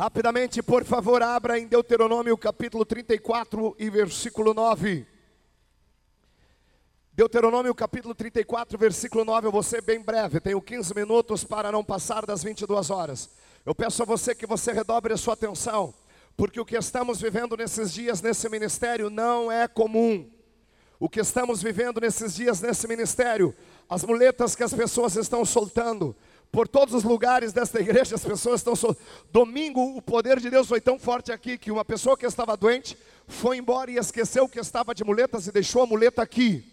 Rapidamente, por favor, abra em Deuteronômio capítulo 34 e versículo 9. Deuteronômio capítulo 34, versículo 9, eu vou ser bem breve, tenho 15 minutos para não passar das 22 horas. Eu peço a você que você redobre a sua atenção, porque o que estamos vivendo nesses dias nesse ministério não é comum. O que estamos vivendo nesses dias nesse ministério, as muletas que as pessoas estão soltando, por todos os lugares desta igreja, as pessoas estão. So... Domingo, o poder de Deus foi tão forte aqui que uma pessoa que estava doente foi embora e esqueceu que estava de muletas e deixou a muleta aqui.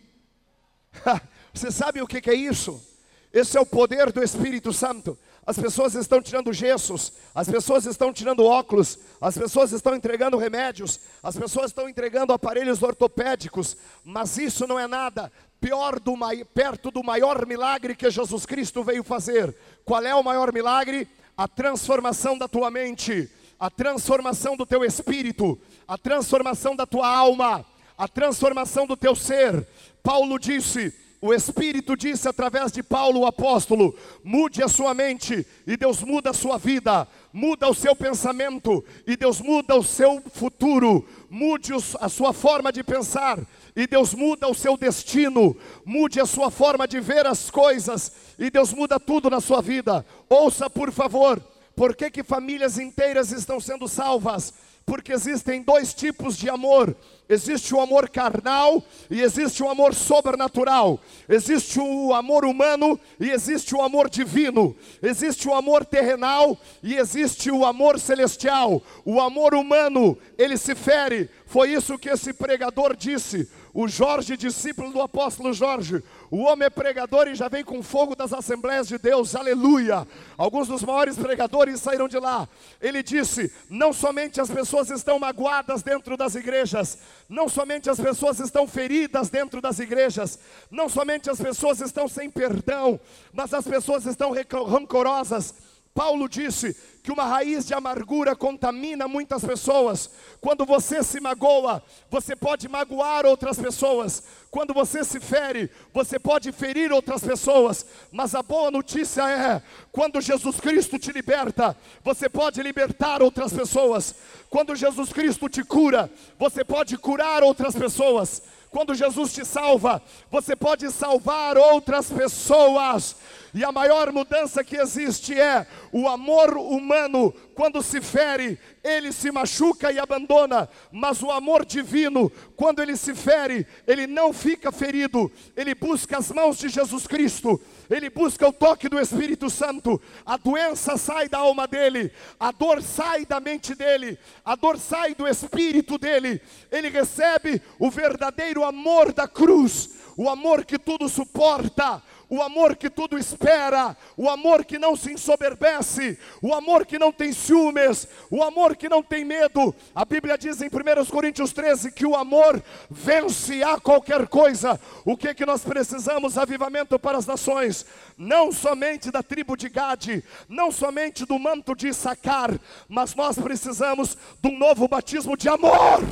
Você sabe o que é isso? Esse é o poder do Espírito Santo. As pessoas estão tirando gessos, as pessoas estão tirando óculos, as pessoas estão entregando remédios, as pessoas estão entregando aparelhos ortopédicos, mas isso não é nada pior do, perto do maior milagre que Jesus Cristo veio fazer. Qual é o maior milagre? A transformação da tua mente, a transformação do teu espírito, a transformação da tua alma, a transformação do teu ser. Paulo disse: o Espírito disse através de Paulo, o apóstolo: mude a sua mente, e Deus muda a sua vida, muda o seu pensamento, e Deus muda o seu futuro, mude a sua forma de pensar, e Deus muda o seu destino, mude a sua forma de ver as coisas, e Deus muda tudo na sua vida. Ouça, por favor, por que, que famílias inteiras estão sendo salvas? Porque existem dois tipos de amor: existe o amor carnal e existe o amor sobrenatural, existe o amor humano e existe o amor divino, existe o amor terrenal e existe o amor celestial. O amor humano, ele se fere, foi isso que esse pregador disse. O Jorge, discípulo do apóstolo Jorge, o homem é pregador e já vem com fogo das Assembleias de Deus, aleluia. Alguns dos maiores pregadores saíram de lá. Ele disse: não somente as pessoas estão magoadas dentro das igrejas, não somente as pessoas estão feridas dentro das igrejas, não somente as pessoas estão sem perdão, mas as pessoas estão rancorosas Paulo disse que uma raiz de amargura contamina muitas pessoas. Quando você se magoa, você pode magoar outras pessoas. Quando você se fere, você pode ferir outras pessoas. Mas a boa notícia é: quando Jesus Cristo te liberta, você pode libertar outras pessoas. Quando Jesus Cristo te cura, você pode curar outras pessoas. Quando Jesus te salva, você pode salvar outras pessoas. E a maior mudança que existe é o amor humano, quando se fere, ele se machuca e abandona, mas o amor divino, quando ele se fere, ele não fica ferido, ele busca as mãos de Jesus Cristo, ele busca o toque do Espírito Santo, a doença sai da alma dele, a dor sai da mente dele, a dor sai do espírito dele, ele recebe o verdadeiro amor da cruz, o amor que tudo suporta, o amor que tudo espera, o amor que não se ensoberbece, o amor que não tem ciúmes, o amor que não tem medo. A Bíblia diz em 1 Coríntios 13 que o amor vence a qualquer coisa. O que que nós precisamos? Avivamento para as nações, não somente da tribo de Gade, não somente do manto de Issacar, mas nós precisamos de um novo batismo de amor.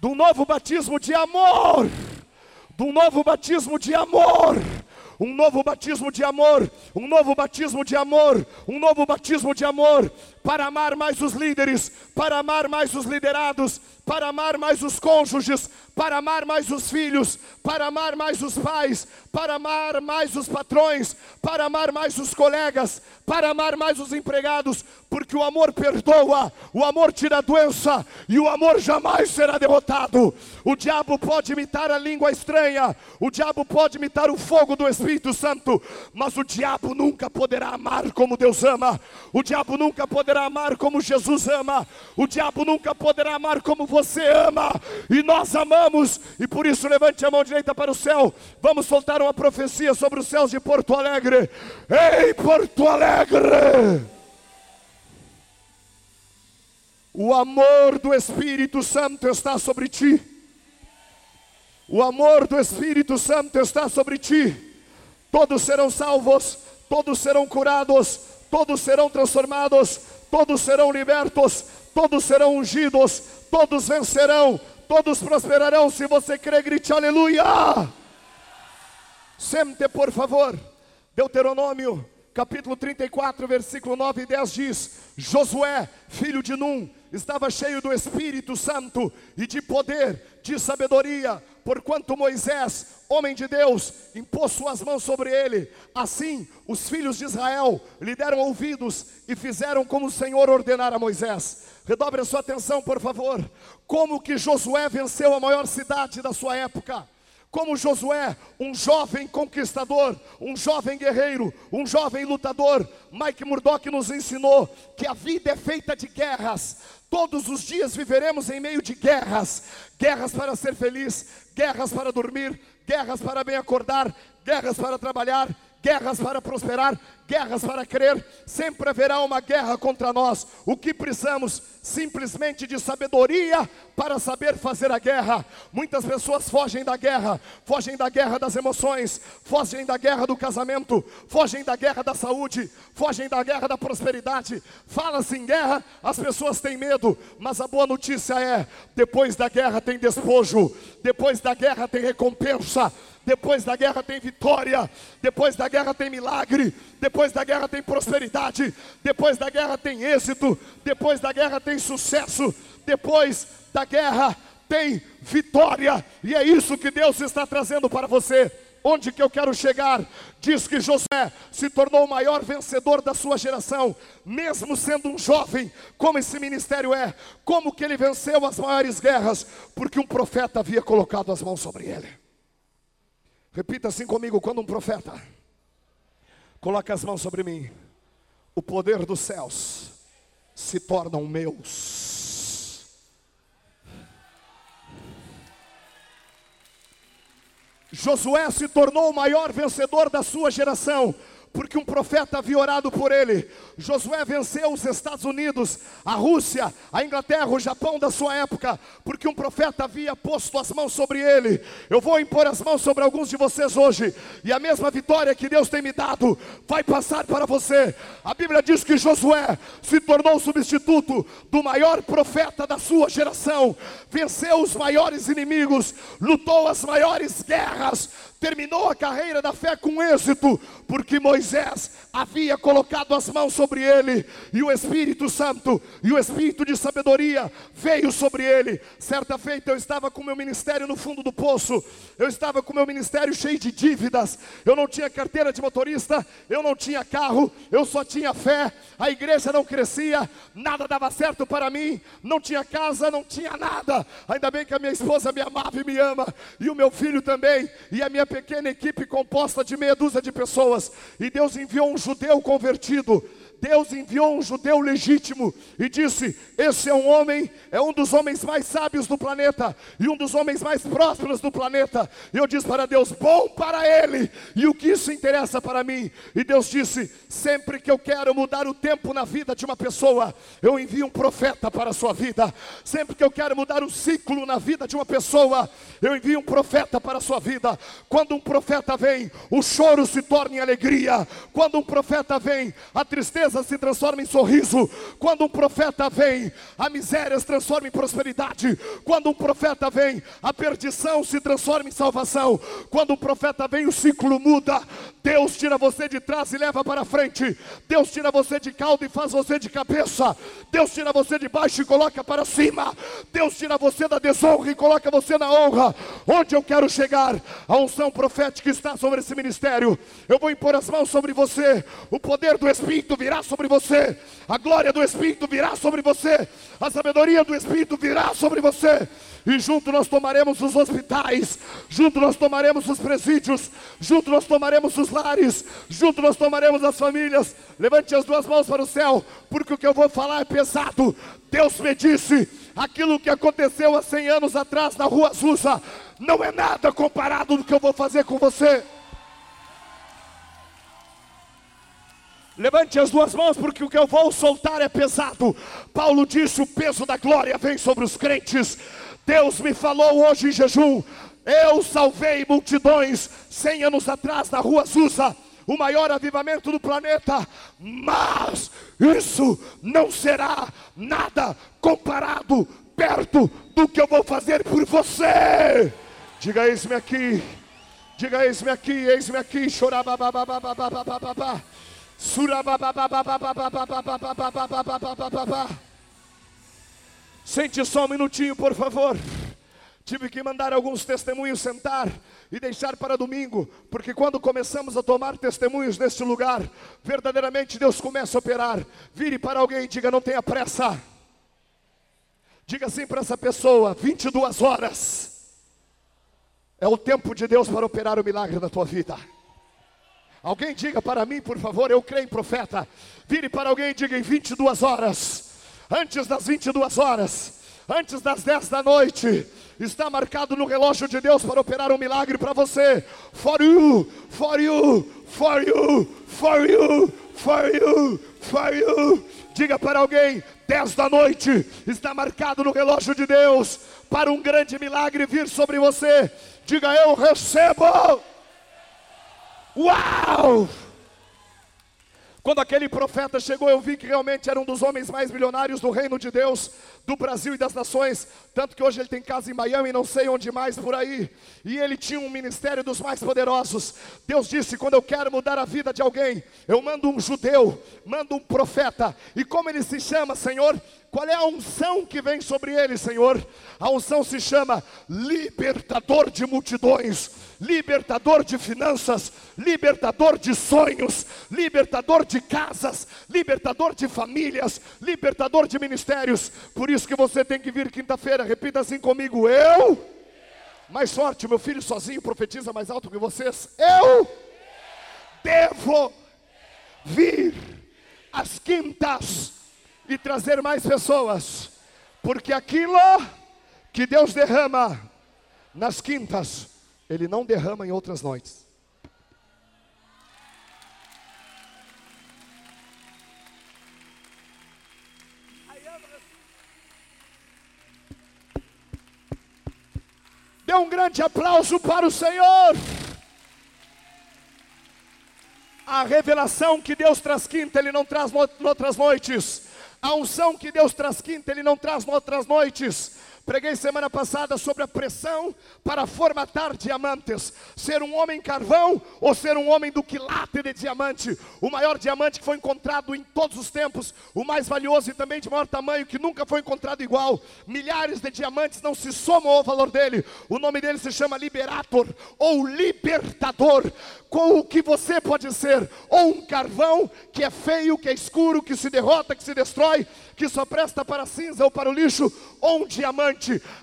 De um novo batismo de amor de um novo batismo de amor. Um novo batismo de amor, um novo batismo de amor, um novo batismo de amor, para amar mais os líderes, para amar mais os liderados, para amar mais os cônjuges, para amar mais os filhos, para amar mais os pais, para amar mais os patrões, para amar mais os colegas, para amar mais os empregados, porque o amor perdoa, o amor tira a doença e o amor jamais será derrotado. O diabo pode imitar a língua estranha, o diabo pode imitar o fogo do Espírito Santo, mas o diabo nunca poderá amar como Deus ama, o diabo nunca poderá amar como Jesus ama, o diabo nunca poderá amar como você ama, e nós amamos, e por isso levante a mão direita para o céu. Vamos soltar uma profecia sobre os céus de Porto Alegre. Ei, Porto Alegre! O amor do Espírito Santo está sobre ti. O amor do Espírito Santo está sobre ti. Todos serão salvos, todos serão curados, todos serão transformados, todos serão libertos, todos serão ungidos, todos vencerão, todos prosperarão. Se você crê, grite aleluia. Sente, por favor. Deuteronômio capítulo 34, versículo 9 e 10 diz: Josué, filho de Num, estava cheio do Espírito Santo e de poder, de sabedoria, porquanto Moisés, homem de Deus, impôs suas mãos sobre ele. Assim, os filhos de Israel lhe deram ouvidos e fizeram como o Senhor ordenara a Moisés. Redobre a sua atenção, por favor. Como que Josué venceu a maior cidade da sua época? Como Josué, um jovem conquistador, um jovem guerreiro, um jovem lutador. Mike Murdock nos ensinou que a vida é feita de guerras. Todos os dias viveremos em meio de guerras, guerras para ser feliz, guerras para dormir, guerras para bem acordar, guerras para trabalhar, guerras para prosperar, guerras para crer, sempre haverá uma guerra contra nós. O que precisamos? Simplesmente de sabedoria para saber fazer a guerra. Muitas pessoas fogem da guerra, fogem da guerra das emoções, fogem da guerra do casamento, fogem da guerra da saúde, fogem da guerra da prosperidade. Fala-se em guerra, as pessoas têm medo, mas a boa notícia é: depois da guerra tem despojo, depois da guerra tem recompensa. Depois da guerra tem vitória, depois da guerra tem milagre, depois da guerra tem prosperidade, depois da guerra tem êxito, depois da guerra tem sucesso, depois da guerra tem vitória, e é isso que Deus está trazendo para você. Onde que eu quero chegar? Diz que José se tornou o maior vencedor da sua geração, mesmo sendo um jovem, como esse ministério é, como que ele venceu as maiores guerras, porque um profeta havia colocado as mãos sobre ele. Repita assim comigo: quando um profeta coloca as mãos sobre mim, o poder dos céus se tornam meus. Josué se tornou o maior vencedor da sua geração, porque um profeta havia orado por ele. Josué venceu os Estados Unidos, a Rússia, a Inglaterra, o Japão da sua época, porque um profeta havia posto as mãos sobre ele. Eu vou impor as mãos sobre alguns de vocês hoje, e a mesma vitória que Deus tem me dado vai passar para você. A Bíblia diz que Josué se tornou substituto do maior profeta da sua geração, venceu os maiores inimigos, lutou as maiores guerras, terminou a carreira da fé com êxito, porque Moisés havia colocado as mãos sobre ele, e o Espírito Santo e o Espírito de sabedoria veio sobre ele. Certa feita eu estava com meu ministério no fundo do poço, eu estava com meu ministério cheio de dívidas, eu não tinha carteira de motorista, eu não tinha carro, eu só tinha fé, a igreja não crescia, nada dava certo para mim, não tinha casa, não tinha nada. Ainda bem que a minha esposa me amava e me ama, e o meu filho também, e a minha pequena equipe composta de meia dúzia de pessoas, e Deus enviou um judeu convertido Deus enviou um judeu legítimo e disse: Esse é um homem, é um dos homens mais sábios do planeta e um dos homens mais prósperos do planeta. E eu disse para Deus: Bom para ele, e o que isso interessa para mim? E Deus disse: Sempre que eu quero mudar o tempo na vida de uma pessoa, eu envio um profeta para a sua vida. Sempre que eu quero mudar o ciclo na vida de uma pessoa, eu envio um profeta para a sua vida. Quando um profeta vem, o choro se torna em alegria. Quando um profeta vem, a tristeza tristeza se transforma em sorriso. Quando um profeta vem, a miséria se transforma em prosperidade. Quando um profeta vem, a perdição se transforma em salvação. Quando um profeta vem, o ciclo muda. Deus tira você de trás e leva para frente. Deus tira você de caldo e faz você de cabeça. Deus tira você de baixo e coloca para cima. Deus tira você da desonra e coloca você na honra. Onde eu quero chegar? A unção profética está sobre esse ministério. Eu vou impor as mãos sobre você. O poder do Espírito virá virá sobre você, a glória do Espírito virá sobre você, a sabedoria do Espírito virá sobre você, e junto nós tomaremos os hospitais, junto nós tomaremos os presídios, junto nós tomaremos os lares, junto nós tomaremos as famílias. Levante as duas mãos para o céu, porque o que eu vou falar é pesado. Deus me disse: aquilo que aconteceu há 100 anos atrás na rua Azusa não é nada comparado do que eu vou fazer com você. Levante as duas mãos, porque o que eu vou soltar é pesado. Paulo disse: o peso da glória vem sobre os crentes. Deus me falou hoje em jejum. Eu salvei multidões cem anos atrás na rua Susa, o maior avivamento do planeta, mas isso não será nada comparado perto do que eu vou fazer por você. Diga eis-me aqui, diga eis-me aqui, eis-me aqui, chorar, Sente só um minutinho, por favor. Tive que mandar alguns testemunhos sentar e deixar para domingo, porque quando começamos a tomar testemunhos neste lugar, verdadeiramente Deus começa a operar. Vire para alguém e diga: não tenha pressa. Diga assim para essa pessoa: 22 horas é o tempo de Deus para operar o milagre na tua vida. Alguém diga para mim, por favor, eu creio em profeta. Vire para alguém e diga em 22 horas, antes das 22 horas, antes das 10 da noite, está marcado no relógio de Deus para operar um milagre para você. For you, for you, for you, for you, for you, for you. Diga para alguém, 10 da noite está marcado no relógio de Deus para um grande milagre vir sobre você. Diga eu recebo. Uau! Quando aquele profeta chegou, eu vi que realmente era um dos homens mais milionários do reino de Deus, do Brasil e das nações. Tanto que hoje ele tem casa em Miami, não sei onde mais por aí. E ele tinha um ministério dos mais poderosos. Deus disse: quando eu quero mudar a vida de alguém, eu mando um judeu, mando um profeta. E como ele se chama, Senhor? Qual é a unção que vem sobre ele, Senhor? A unção se chama libertador de multidões, libertador de finanças, libertador de sonhos, libertador de casas, libertador de famílias, libertador de ministérios. Por isso que você tem que vir quinta-feira, repita assim comigo: eu. Mais forte, meu filho sozinho profetiza mais alto que vocês. Eu devo vir às quintas e trazer mais pessoas, porque aquilo que Deus derrama nas quintas, Ele não derrama em outras noites. Dê um grande aplauso para o Senhor. A revelação que Deus traz quinta, Ele não traz outras noites. A unção que Deus traz quinta, Ele não traz outras noites. Preguei semana passada sobre a pressão para formatar diamantes. Ser um homem carvão ou ser um homem do quilate de diamante. O maior diamante que foi encontrado em todos os tempos. O mais valioso e também de maior tamanho que nunca foi encontrado igual. Milhares de diamantes não se somam ao valor dele. O nome dele se chama Liberator ou Libertador. Com o que você pode ser, ou um carvão que é feio, que é escuro, que se derrota, que se destrói, que só presta para cinza ou para o lixo, ou um diamante.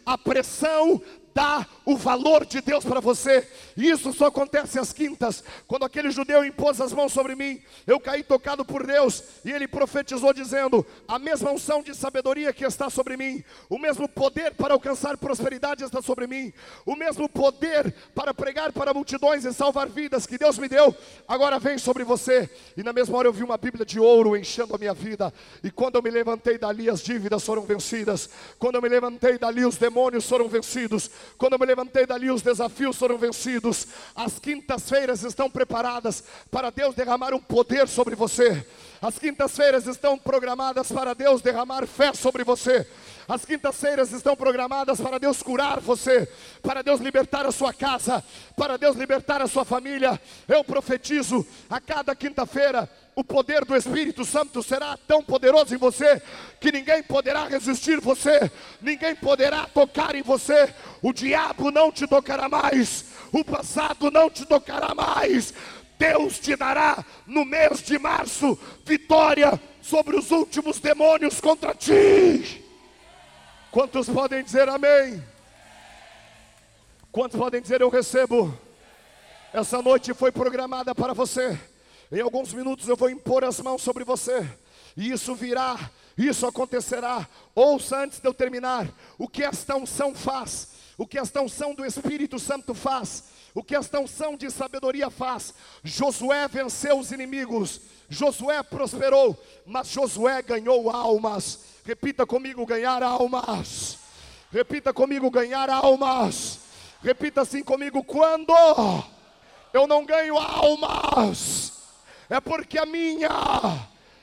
A pressão dá o valor de Deus para você. E isso só acontece às quintas, quando aquele judeu impôs as mãos sobre mim, eu caí tocado por Deus, e ele profetizou dizendo: "A mesma unção de sabedoria que está sobre mim, o mesmo poder para alcançar prosperidade está sobre mim, o mesmo poder para pregar para multidões e salvar vidas que Deus me deu, agora vem sobre você". E na mesma hora eu vi uma Bíblia de ouro enchendo a minha vida, e quando eu me levantei dali as dívidas foram vencidas, quando eu me levantei dali os demônios foram vencidos, quando eu me levantei dali, os desafios foram vencidos. As quintas-feiras estão preparadas para Deus derramar um poder sobre você. As quintas-feiras estão programadas para Deus derramar fé sobre você. As quintas-feiras estão programadas para Deus curar você, para Deus libertar a sua casa, para Deus libertar a sua família. Eu profetizo a cada quinta-feira o poder do Espírito Santo será tão poderoso em você que ninguém poderá resistir você, ninguém poderá tocar em você. O diabo não te tocará mais, o passado não te tocará mais. Deus te dará no mês de março vitória sobre os últimos demônios contra ti. Quantos podem dizer amém? Quantos podem dizer eu recebo? Essa noite foi programada para você. Em alguns minutos eu vou impor as mãos sobre você, e isso virá, isso acontecerá. Ouça antes de eu terminar: o que esta unção faz, o que esta unção do Espírito Santo faz, o que esta unção de sabedoria faz. Josué venceu os inimigos, Josué prosperou, mas Josué ganhou almas. Repita comigo: ganhar almas. Repita comigo: ganhar almas. Repita assim comigo: quando eu não ganho almas é porque a minha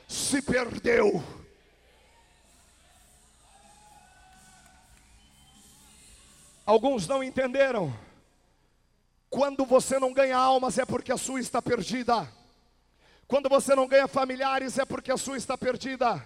se perdeu. Alguns não entenderam. Quando você não ganha almas é porque a sua está perdida. Quando você não ganha familiares, é porque a sua está perdida.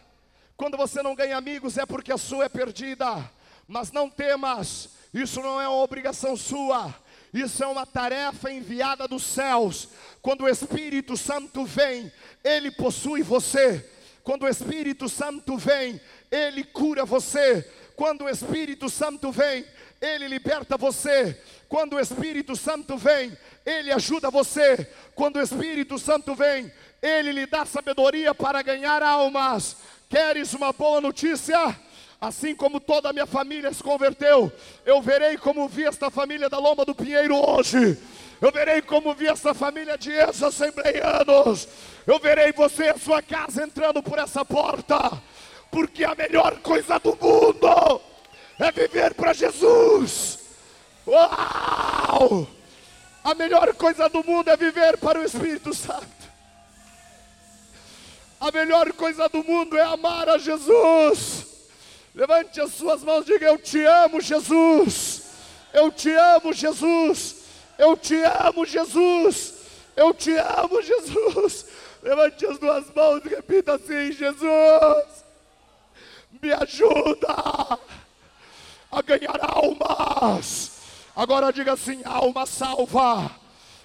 Quando você não ganha amigos, é porque a sua é perdida. Mas não temas, isso não é uma obrigação sua. Isso é uma tarefa enviada dos céus. Quando o Espírito Santo vem, ele possui você. Quando o Espírito Santo vem, ele cura você. Quando o Espírito Santo vem, ele liberta você. Quando o Espírito Santo vem, ele ajuda você. Quando o Espírito Santo vem, ele lhe dá sabedoria para ganhar almas. Queres uma boa notícia? Assim como toda a minha família se converteu, eu verei como vi esta família da Loma do Pinheiro hoje. Eu verei como vi essa família de ex-assembleianos. Eu verei você e a sua casa entrando por essa porta. Porque a melhor coisa do mundo é viver para Jesus. Uau! A melhor coisa do mundo é viver para o Espírito Santo. A melhor coisa do mundo é amar a Jesus. Levante as suas mãos e diga: Eu te amo, Jesus. Eu te amo, Jesus. Eu te amo, Jesus. Eu te amo, Jesus. Levante as duas mãos e repita assim: Jesus, me ajuda a ganhar almas. Agora diga assim: alma salva.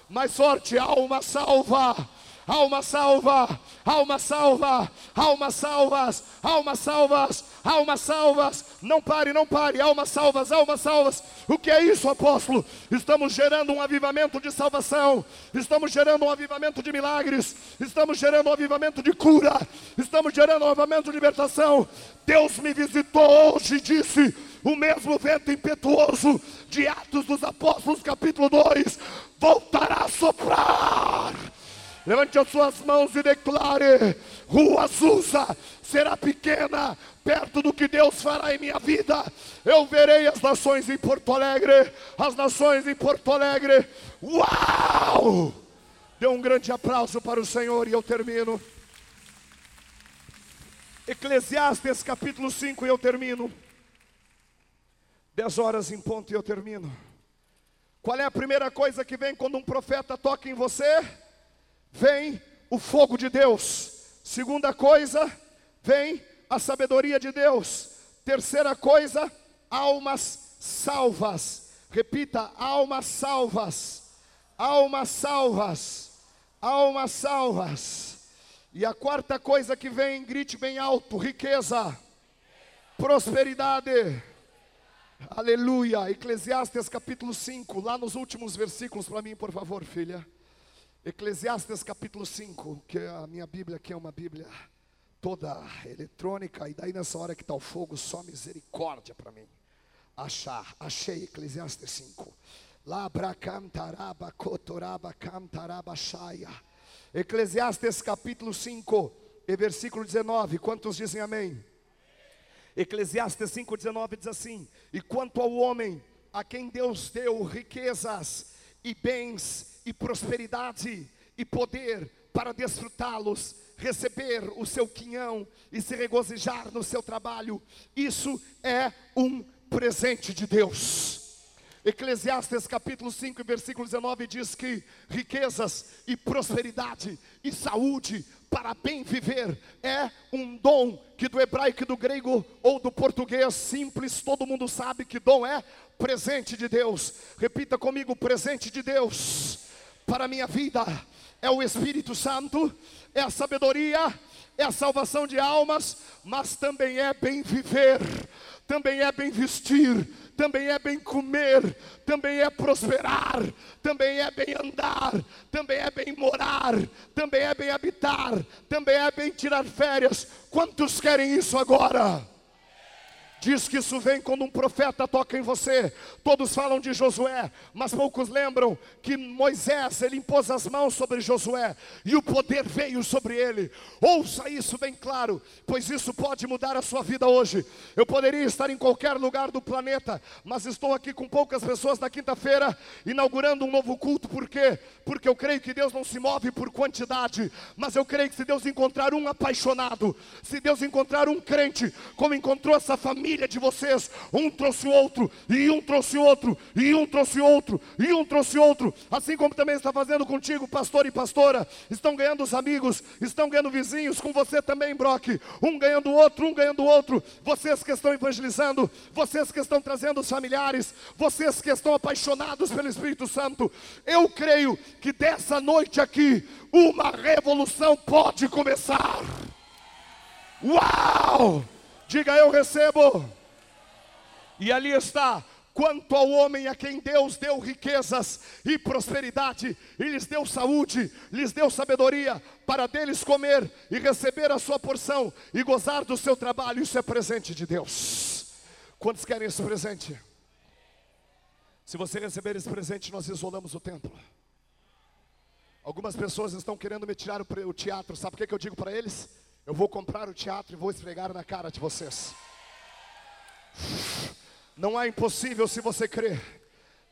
Mais forte, alma salva alma salva, alma salva, alma salvas, alma salvas, alma salvas. Não pare, não pare, alma salvas, alma salvas. O que é isso, apóstolo? Estamos gerando um avivamento de salvação, estamos gerando um avivamento de milagres, estamos gerando um avivamento de cura, estamos gerando um avivamento de libertação. Deus me visitou hoje e disse: o mesmo vento impetuoso de Atos dos Apóstolos, capítulo 2, voltará a soprar Levante as suas mãos e declare: Rua Azusa será pequena perto do que Deus fará em minha vida. Eu verei as nações em Porto Alegre, as nações em Porto Alegre. Uau! Dê um grande aplauso para o Senhor e eu termino. Eclesiastes capítulo 5 e eu termino. Dez horas em ponto e eu termino. Qual é a primeira coisa que vem quando um profeta toca em você? Vem o fogo de Deus. Segunda coisa, vem a sabedoria de Deus. Terceira coisa, almas salvas. Repita: almas salvas. Almas salvas. Almas salvas. E a quarta coisa que vem, grite bem alto: riqueza, prosperidade. Aleluia. Eclesiastes capítulo 5, lá nos últimos versículos para mim, por favor, filha. Eclesiastes capítulo 5, que é a minha Bíblia aqui é uma Bíblia toda eletrônica, e daí nessa hora que está o fogo, só misericórdia para mim. Achar, achei Eclesiastes 5. Labra cantaraba, cotoraba, cantaraba, shaia. Eclesiastes capítulo 5, e versículo 19. Quantos dizem amém? Eclesiastes 5, 19 diz assim: E quanto ao homem a quem Deus deu riquezas e bens e prosperidade e poder para desfrutá-los, receber o seu quinhão e se regozijar no seu trabalho. Isso é um presente de Deus. Eclesiastes capítulo 5, versículo 19 diz que riquezas e prosperidade e saúde para bem viver é um dom que do hebraico do grego ou do português simples, todo mundo sabe que dom é presente de Deus. Repita comigo, presente de Deus para a minha vida é o Espírito Santo, é a sabedoria, é a salvação de almas, mas também é bem viver, também é bem vestir, também é bem comer, também é prosperar, também é bem andar, também é bem morar, também é bem habitar, também é bem tirar férias. Quantos querem isso agora? Diz que isso vem quando um profeta toca em você. Todos falam de Josué, mas poucos lembram que Moisés, ele impôs as mãos sobre Josué e o poder veio sobre ele. Ouça isso bem claro, pois isso pode mudar a sua vida hoje. Eu poderia estar em qualquer lugar do planeta, mas estou aqui com poucas pessoas na quinta-feira, inaugurando um novo culto. Por quê? Porque eu creio que Deus não se move por quantidade, mas eu creio que se Deus encontrar um apaixonado, se Deus encontrar um crente, como encontrou essa família, família de vocês. Um trouxe outro, e um trouxe outro, e um trouxe outro, e um trouxe outro. Assim como também está fazendo contigo, pastor e pastora. Estão ganhando os amigos, estão ganhando vizinhos, com você também, Brock. Um ganhando o outro, um ganhando o outro. Vocês que estão evangelizando, vocês que estão trazendo os familiares, vocês que estão apaixonados pelo Espírito Santo. Eu creio que dessa noite aqui, uma revolução pode começar. Uau! Diga eu recebo. E ali está quanto ao homem a quem Deus deu riquezas e prosperidade, e lhes deu saúde, lhes deu sabedoria, para deles comer e receber a sua porção e gozar do seu trabalho, isso é presente de Deus. Quantos querem esse presente? Se você receber esse presente, nós isolamos o templo. Algumas pessoas estão querendo me tirar o teatro, sabe o que, que eu digo para eles? Eu vou comprar o teatro e vou esfregar na cara de vocês. Não é impossível se você crer.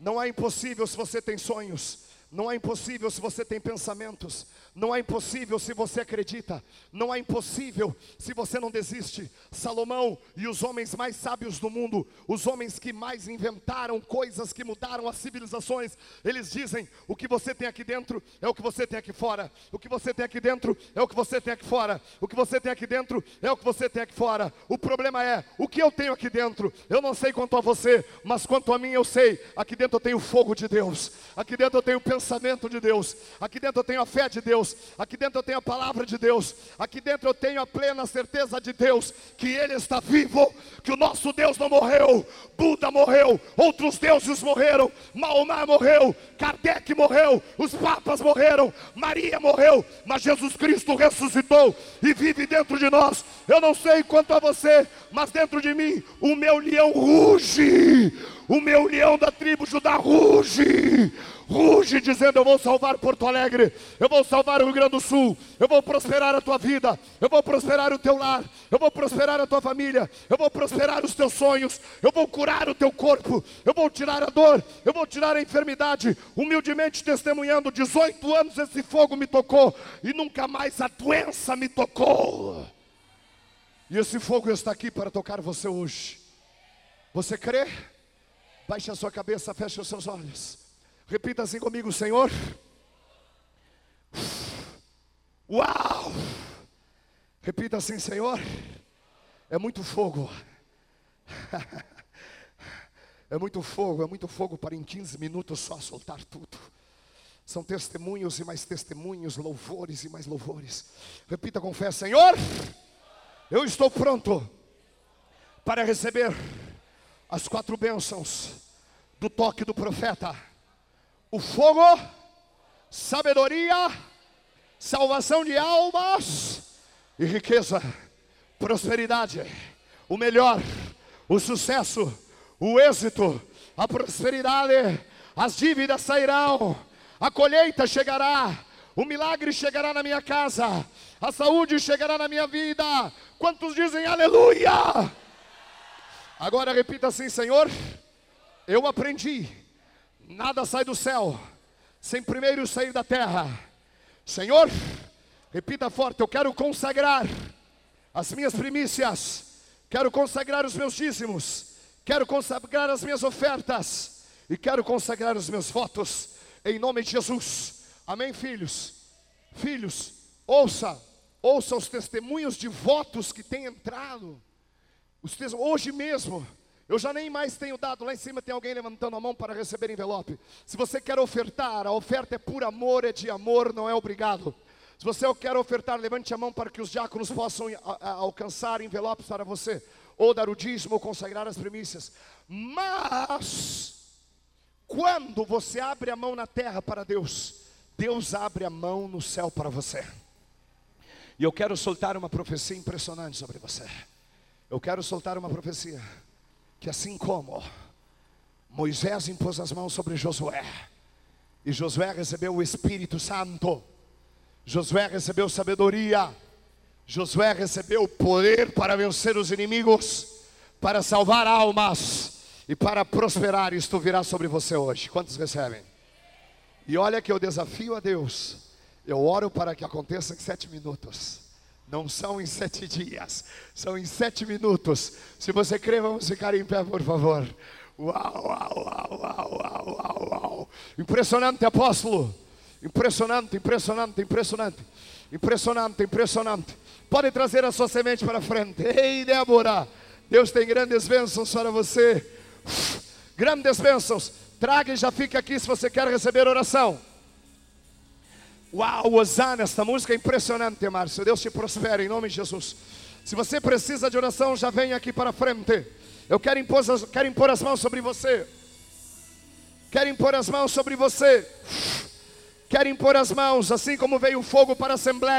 Não é impossível se você tem sonhos. Não é impossível se você tem pensamentos. Não é impossível se você acredita. Não é impossível se você não desiste. Salomão e os homens mais sábios do mundo, os homens que mais inventaram coisas que mudaram as civilizações, eles dizem: o que você tem aqui dentro é o que você tem aqui fora. O que você tem aqui dentro é o que você tem aqui fora. O que você tem aqui dentro é o que você tem aqui fora. O problema é o que eu tenho aqui dentro. Eu não sei quanto a você, mas quanto a mim eu sei. Aqui dentro eu tenho fogo de Deus. Aqui dentro eu tenho pensamento de Deus. Aqui dentro eu tenho a fé de Deus. Aqui dentro eu tenho a palavra de Deus, aqui dentro eu tenho a plena certeza de Deus, que Ele está vivo, que o nosso Deus não morreu, Buda morreu, outros deuses morreram, Mahomá morreu, Kardec morreu, os papas morreram, Maria morreu, mas Jesus Cristo ressuscitou e vive dentro de nós. Eu não sei quanto a você, mas dentro de mim o meu leão ruge, o meu leão da tribo Judá ruge ruge dizendo: Eu vou salvar Porto Alegre, eu vou salvar o Rio Grande do Sul, eu vou prosperar a tua vida, eu vou prosperar o teu lar, eu vou prosperar a tua família, eu vou prosperar os teus sonhos, eu vou curar o teu corpo, eu vou tirar a dor, eu vou tirar a enfermidade. Humildemente testemunhando: 18 anos esse fogo me tocou e nunca mais a doença me tocou. E esse fogo está aqui para tocar você hoje. Você crê? Baixe a sua cabeça, feche os seus olhos. Repita assim comigo, Senhor. Uau! Repita assim, Senhor. É muito fogo. É muito fogo, é muito fogo para em 15 minutos só soltar tudo. São testemunhos e mais testemunhos, louvores e mais louvores. Repita com fé, Senhor. Eu estou pronto para receber as quatro bênçãos do toque do profeta o fogo, sabedoria, salvação de almas e riqueza, prosperidade, o melhor, o sucesso, o êxito, a prosperidade, as dívidas sairão, a colheita chegará, o milagre chegará na minha casa, a saúde chegará na minha vida. Quantos dizem aleluia? Agora repita assim, Senhor, eu aprendi Nada sai do céu sem primeiro sair da terra. Senhor, repita forte: eu quero consagrar as minhas primícias, quero consagrar os meus dízimos, quero consagrar as minhas ofertas e quero consagrar os meus votos em nome de Jesus. Amém, filhos. Filhos, ouça, ouça os testemunhos de votos que têm entrado. Hoje mesmo eu já nem mais tenho dado. Lá em cima tem alguém levantando a mão para receber envelope. Se você quer ofertar, a oferta é por amor, é de amor, não é obrigado. Se você quer ofertar, levante a mão para que os diáconos possam alcançar envelopes para você, ou dar o dízimo, ou consagrar as primícias. Mas, quando você abre a mão na terra para Deus, Deus abre a mão no céu para você. E eu quero soltar uma profecia impressionante sobre você. Eu quero soltar uma profecia que assim como Moisés impôs as mãos sobre Josué, e Josué recebeu o Espírito Santo, Josué recebeu sabedoria, Josué recebeu poder para vencer os inimigos, para salvar almas e para prosperar. Isto virá sobre você hoje. Quantos recebem? E olha que eu desafio a Deus. Eu oro para que aconteça em sete minutos. Não são em sete dias, são em sete minutos. Se você crê, vamos ficar em pé, por favor. Uau, uau, uau, uau, uau, uau. Impressionante, apóstolo. Impressionante, impressionante, impressionante. Impressionante, impressionante. Pode trazer a sua semente para frente. Ei, Débora, Deus tem grandes bênçãos para você. Grandes bênçãos. Traga e já fica aqui se você quer receber oração. Uau, Osana, esta música é impressionante, Márcio. Deus te prospere em nome de Jesus. Se você precisa de oração, já vem aqui para frente. Eu quero impor, quero impor as mãos sobre você. Quero impor as mãos sobre você. Quero impor as mãos, assim como veio o fogo para a Assembleia.